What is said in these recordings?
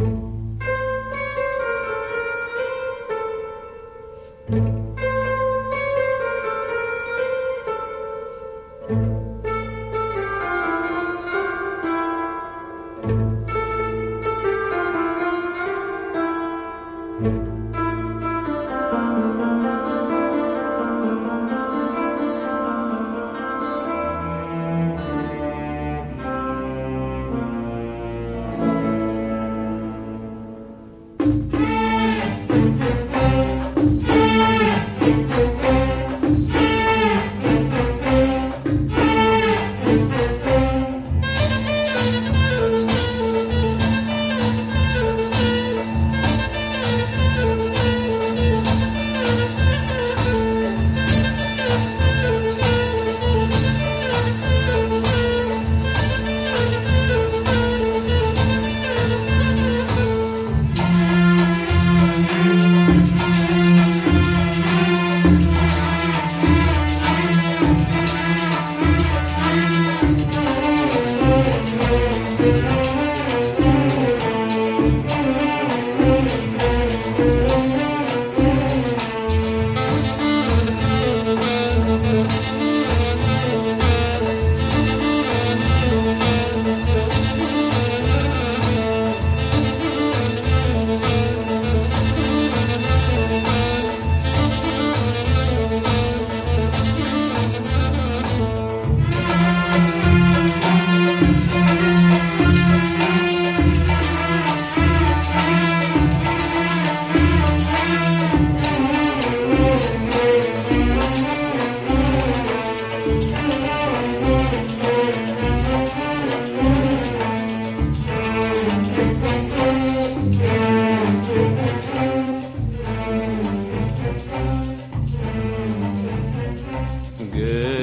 thank you.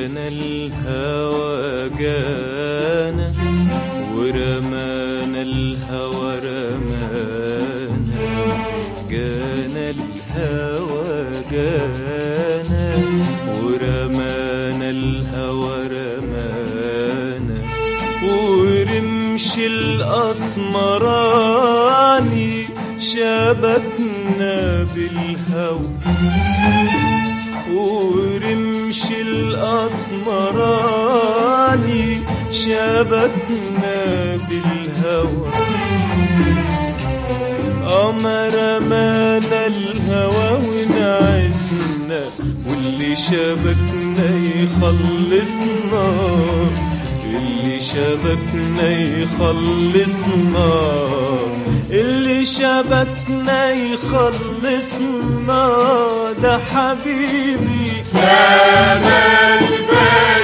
جانا الهوى جانا ورمانا الهوى رمانا. جانا الهوى جانا ورمانا الهوى رمانا. ورمش الأسمراني شبكنا بالهوى. ورمش الأسمراني شبكنا بالهوى. أمر مانا الهوى ونعسنا واللي شبكنا يخلصنا. اللي شبكنا يخلصنا. اللي شبكنا يخلصنا ده حبيبي. شمال بالي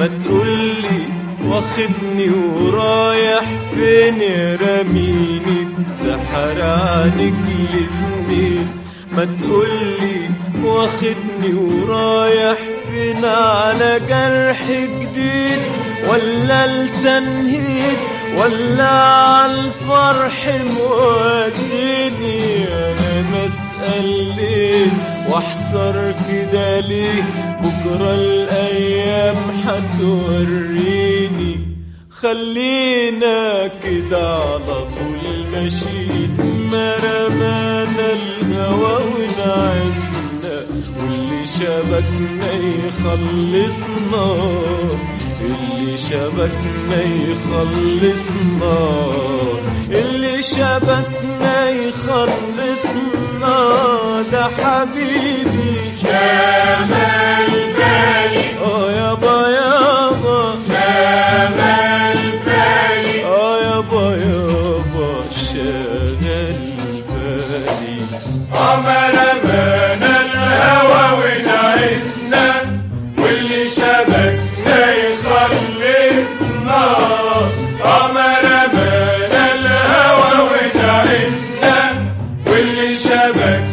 ما تقولي واخدني ورايح فين رميني بسحر عنك الاتنين ما تقولي واخدني ورايح فين على جرح جديد؟ ولا التنهيد ولا عالفرح أنا بسأل ليه واحتار كده ليه بكرة الأيام هتوريني خلينا كده على طول ماشيين ما رمانا الهوى ونعسنا واللي شبكنا يخلصنا. اللي شبكنا يخلصنا اللي شبكنا يخلصنا. ده حبيبي شمال بالي. واللي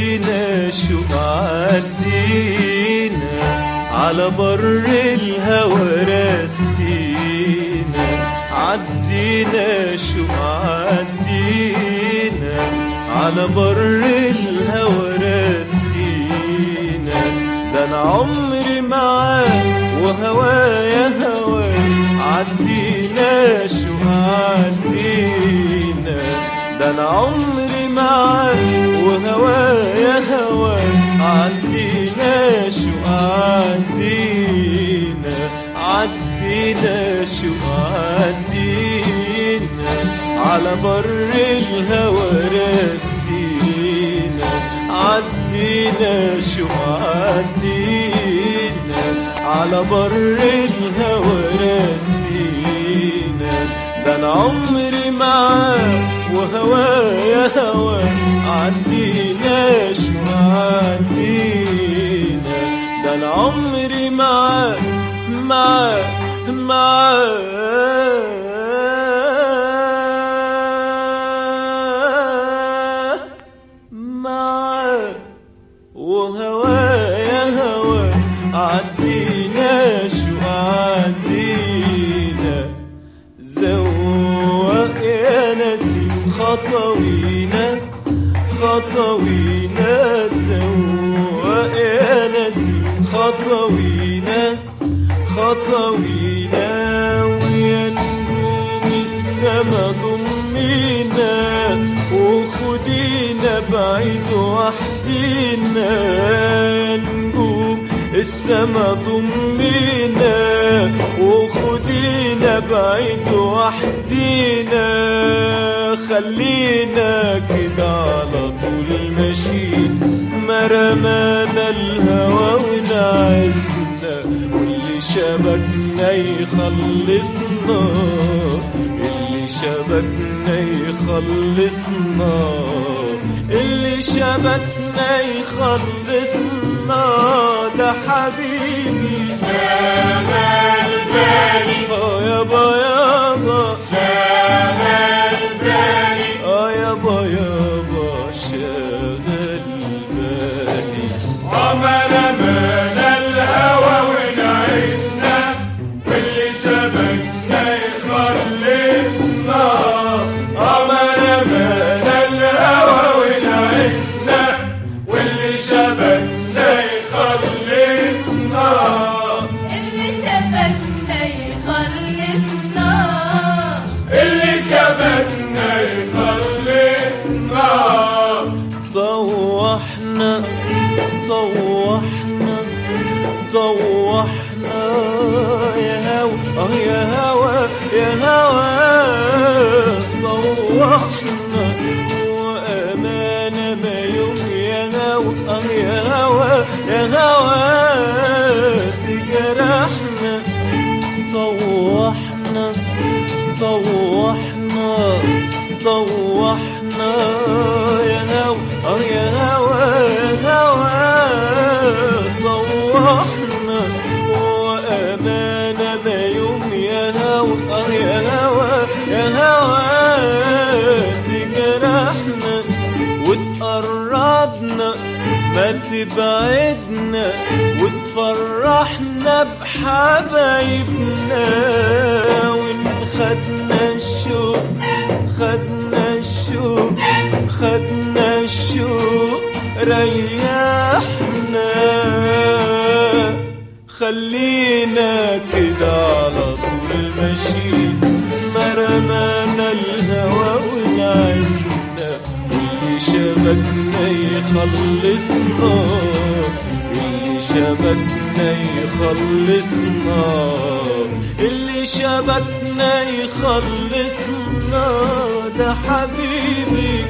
عدينا شو عدينا على بر الهوى رسينا عدينا شو عدينا على بر الهوى رسينا ده أنا عمري معاك وهوايا هواك عدينا شو عدينا ده أنا عمري معاك وهوايا هواك عدينا شو عدينا عدينا شو عدينا على بر الهوى رسينا عدينا شو عدينا على بر الهوى رسينا ده أنا عمري معاك. وهوايا هواك عدينا شو عدينا ده أنا عمري معاك معاك معاك معاك هوا عدينا شو عدينا يا نسيم خطوينا خطوينا زوق يا نسيم خطوينا خطوينا ويا نجوم السما ضمينا. وخدينا بعيد وحدينا. نجوم السما ضمينا. وخدينا بعيد وحدينا. خلينا كده على طول ماشيين ما رمانا الهوى ونعزنا. واللي شبكنا يخلصنا. اللي شبكنا يخلصنا. اللي شبكنا يخلصنا. ده حبيبي. شغل بالي طوحنا يا هوا آه يا هوا يا هوا. طوحنا وأمانة ما يوم يا هوا آه يا هوا يا هوا. تجرحنا طوحنا طوحنا طوحنا يا هوا آه يا هوا. تبعدنا وتفرحنا بحبايبنا. وإن خدنا الشوق خدنا الشوق خدنا ريحنا. خلينا كده على طول ماشيين. ما رمانا الهوى ونعسنا واللي شبكنا يخلصنا يخلصنا. اللي شبكنا يخلصنا. ده حبيبي.